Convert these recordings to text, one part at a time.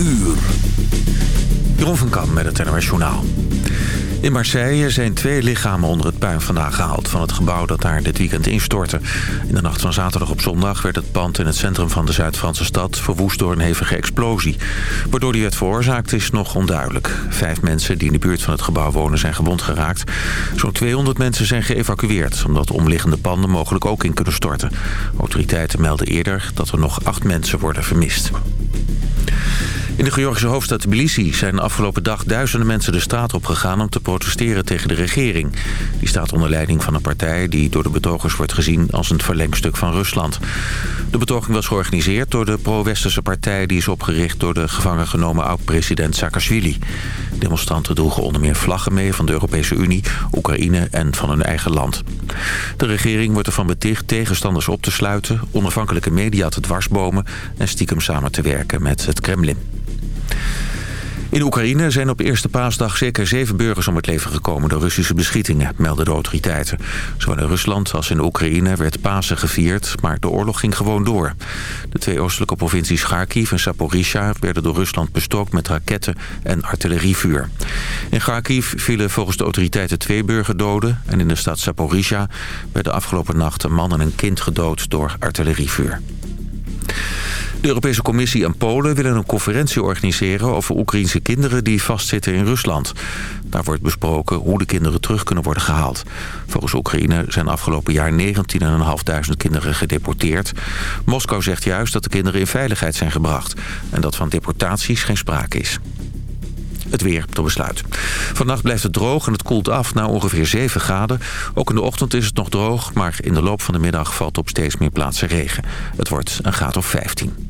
uur. Jeroen van Kam met het NOS Journaal. In Marseille zijn twee lichamen onder het puin vandaan gehaald... van het gebouw dat daar dit weekend instortte. In de nacht van zaterdag op zondag werd het pand in het centrum van de Zuid-Franse stad... verwoest door een hevige explosie. Waardoor die werd veroorzaakt is nog onduidelijk. Vijf mensen die in de buurt van het gebouw wonen zijn gewond geraakt. Zo'n 200 mensen zijn geëvacueerd... omdat omliggende panden mogelijk ook in kunnen storten. Autoriteiten melden eerder dat er nog acht mensen worden vermist. In de Georgische hoofdstad Tbilisi zijn de afgelopen dag duizenden mensen de straat op gegaan om te protesteren tegen de regering. Die staat onder leiding van een partij die door de betogers wordt gezien als een verlengstuk van Rusland. De betoging was georganiseerd door de pro-westerse partij die is opgericht door de gevangen genomen oud-president Saakashvili. Demonstranten droegen onder meer vlaggen mee van de Europese Unie, Oekraïne en van hun eigen land. De regering wordt ervan beticht tegenstanders op te sluiten, onafhankelijke media te dwarsbomen en stiekem samen te werken met het Kremlin. In Oekraïne zijn op eerste paasdag zeker zeven burgers om het leven gekomen door Russische beschietingen, melden de autoriteiten. Zowel in Rusland als in Oekraïne werd Pasen gevierd, maar de oorlog ging gewoon door. De twee oostelijke provincies Kharkiv en Saporizhia werden door Rusland bestookt met raketten en artillerievuur. In Kharkiv vielen volgens de autoriteiten twee burgerdoden en in de stad Saporizhia werden afgelopen nacht een man en een kind gedood door artillerievuur. De Europese Commissie en Polen willen een conferentie organiseren over Oekraïnse kinderen die vastzitten in Rusland. Daar wordt besproken hoe de kinderen terug kunnen worden gehaald. Volgens Oekraïne zijn afgelopen jaar 19.500 kinderen gedeporteerd. Moskou zegt juist dat de kinderen in veiligheid zijn gebracht en dat van deportaties geen sprake is. Het weer tot besluit. Vannacht blijft het droog en het koelt af naar ongeveer 7 graden. Ook in de ochtend is het nog droog, maar in de loop van de middag valt op steeds meer plaatsen regen. Het wordt een graad of 15.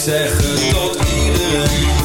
zeg het tot iedereen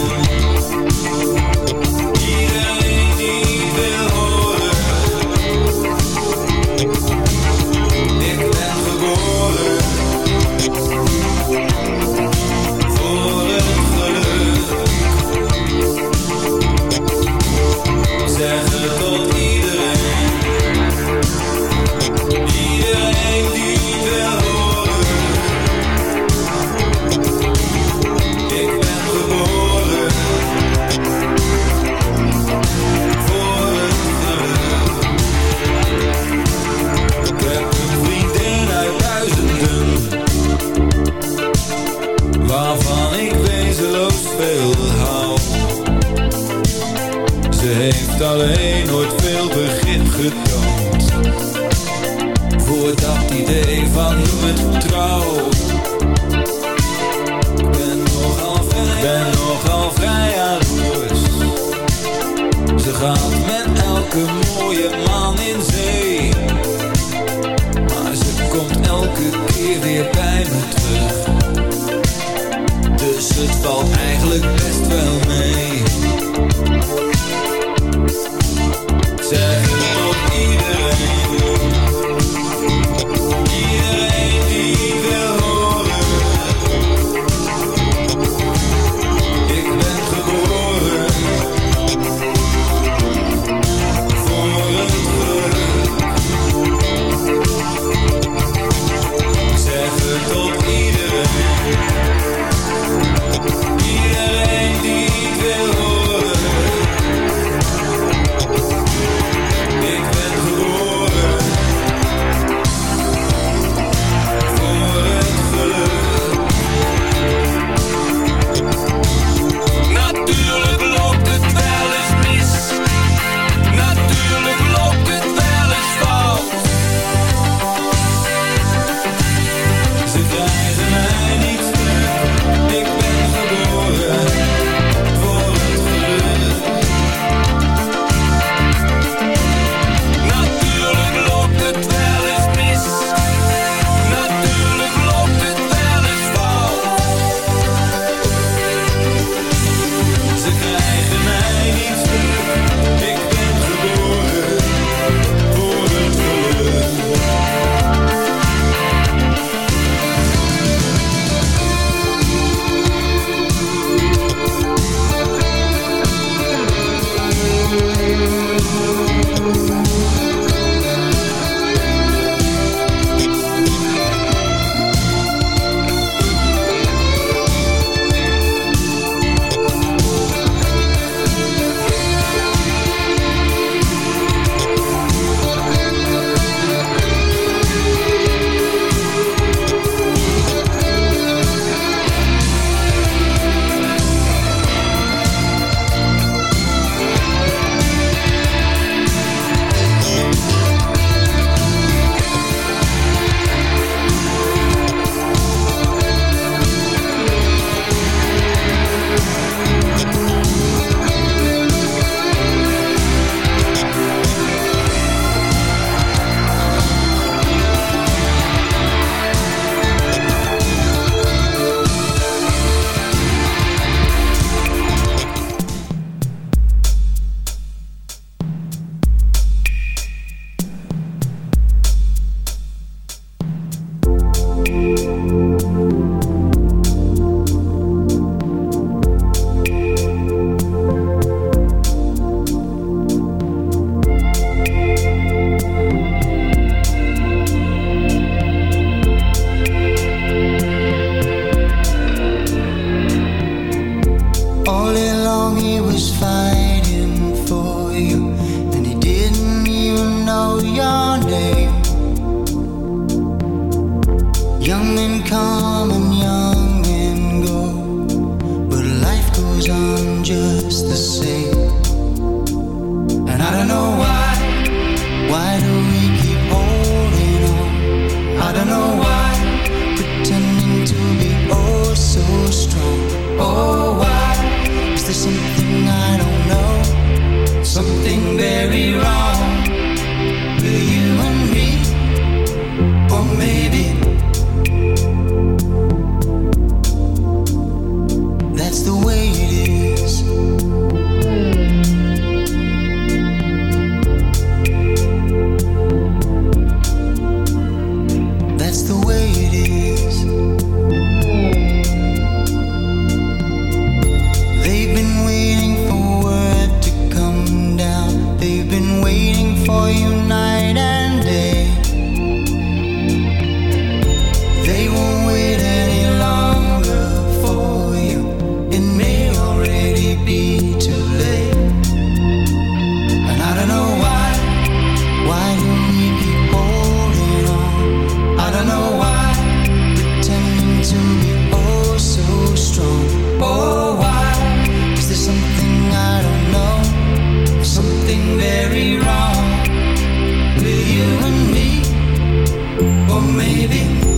Have faith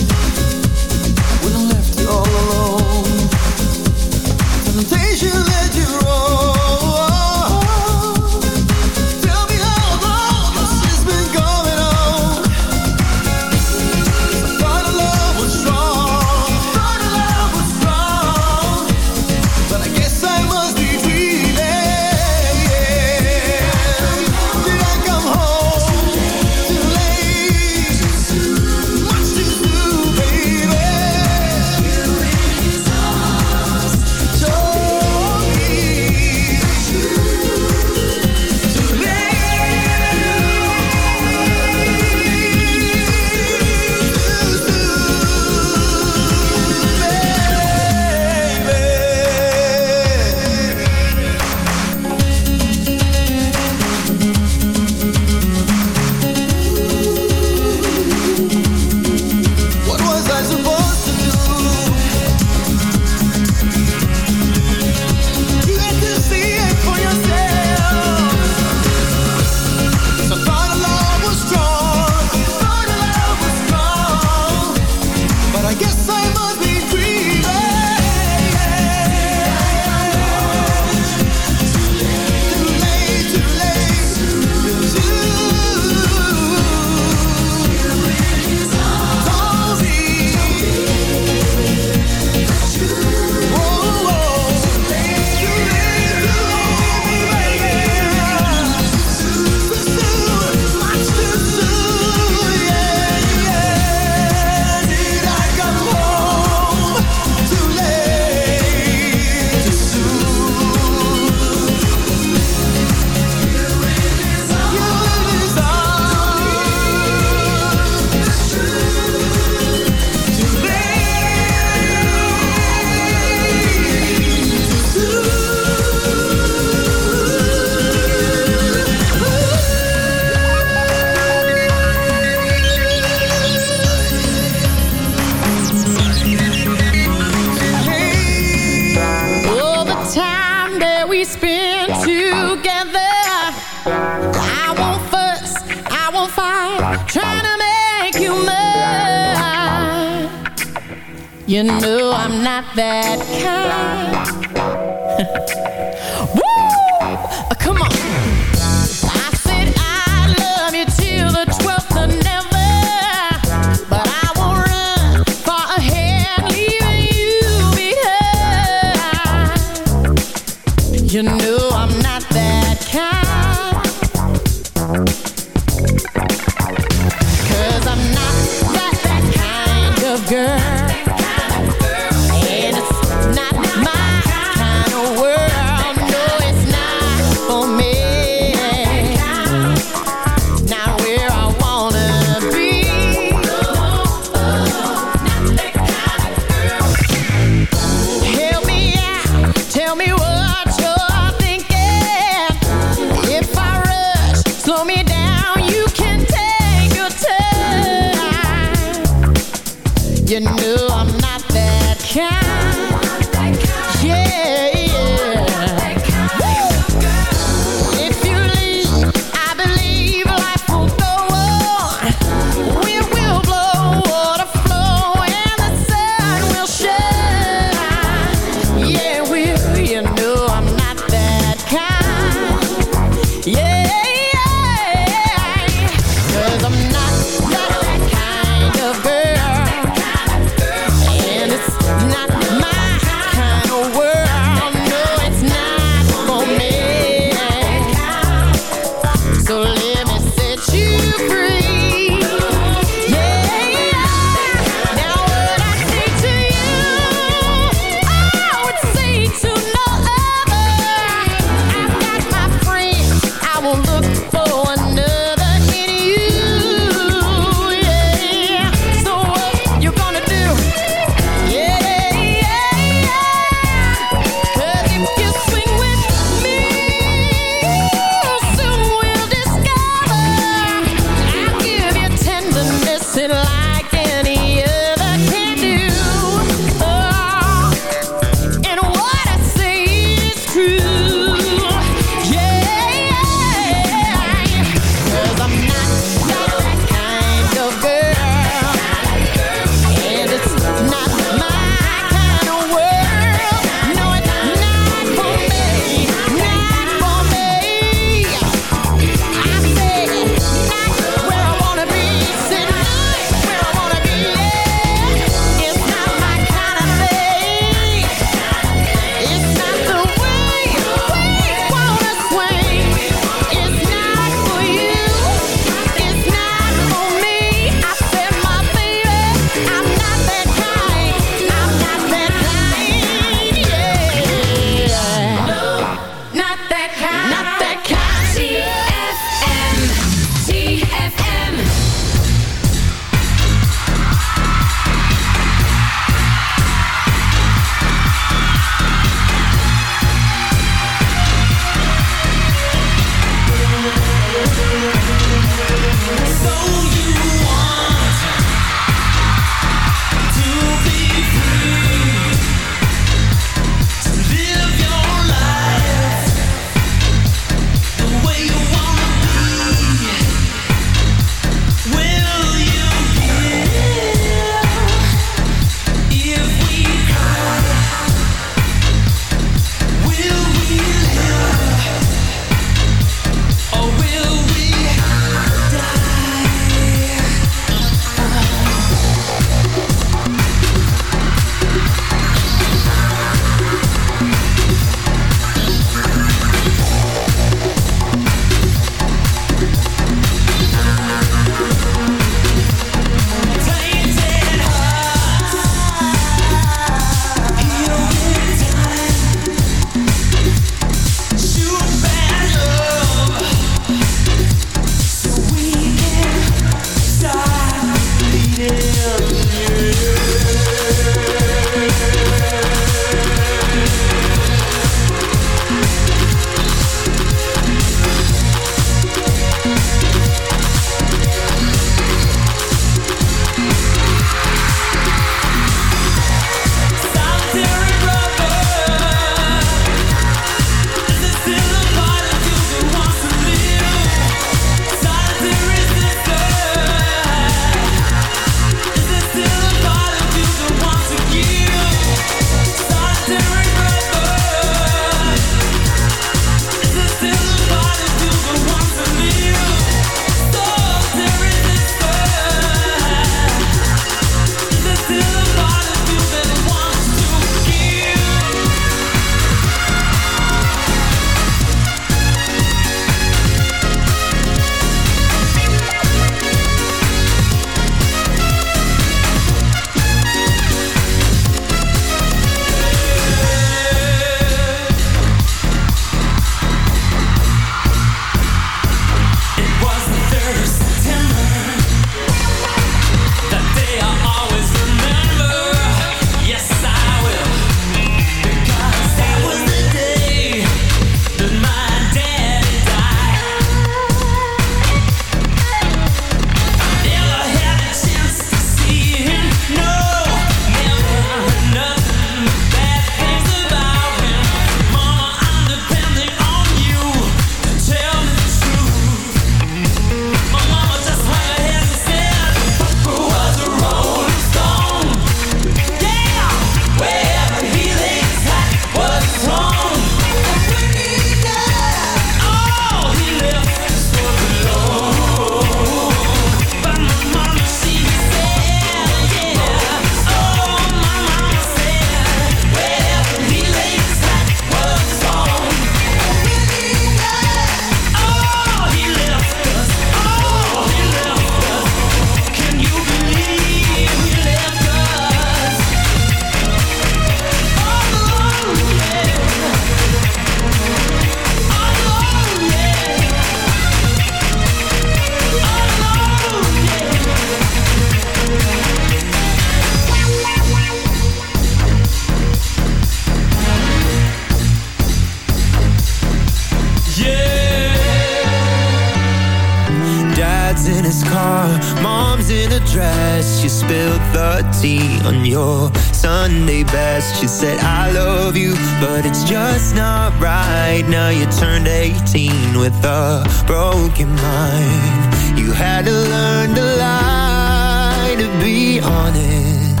on your Sunday best. She said I love you But it's just not right. Now you turned 18 With a broken mind. You had to learn to lie To be honest.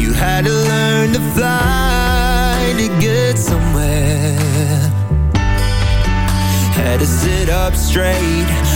You had to learn to fly To get somewhere. Had to sit up straight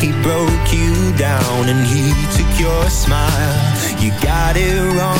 he broke you down and he took your smile. You got it wrong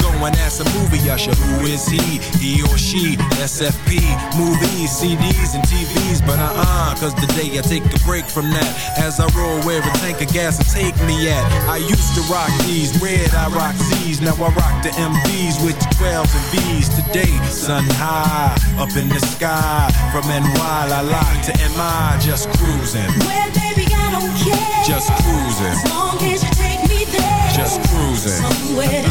Go and ask a movie usher, who is he? He or she, SFP, movies, CDs, and TVs. But uh-uh, cause today I take a break from that. As I roll where a tank of gas will take me at. I used to rock these, red I rock Z's. Now I rock the MVs with the 12s and V's. Today, sun high, up in the sky. From NY, I la to MI, just cruising. Well, baby, I don't care. Just cruising. As long as you take me there. Just cruising. Somewhere to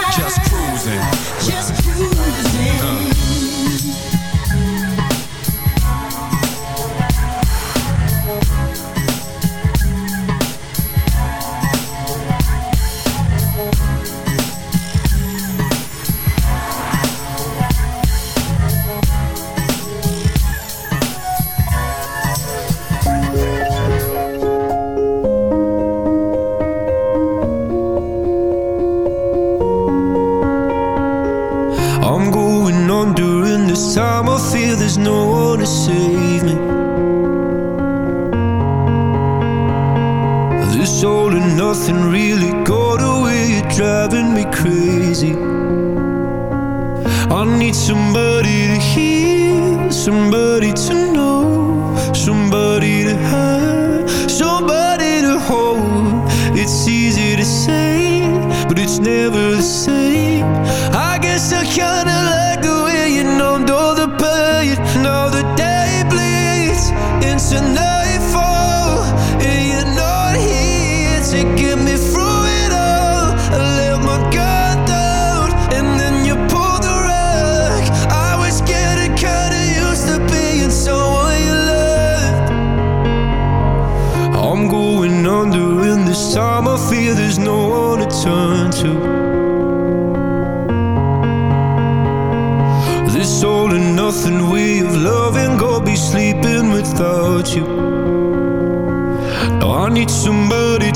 Just cruising. Just cruising. I'm